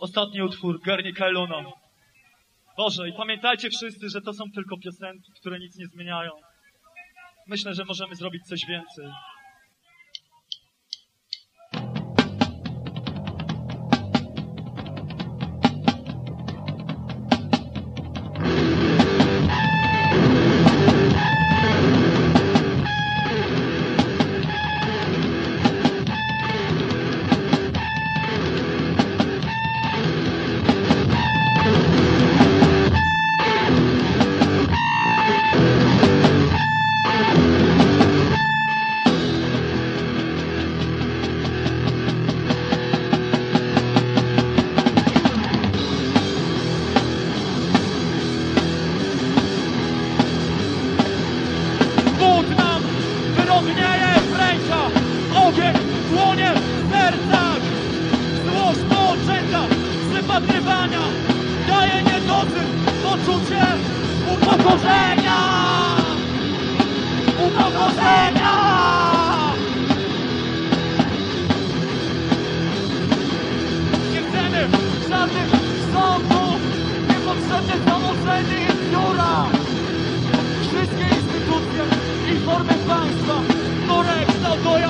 Ostatni utwór, Guernica Luna. Boże, i pamiętajcie wszyscy, że to są tylko piosenki, które nic nie zmieniają. Myślę, że możemy zrobić coś więcej. upokorzenia! Upokorzenia! Nie chcemy żadnych sądów, niepotrzebne założenie jest biura! Wszystkie instytucje i formy państwa, które kształtują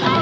up.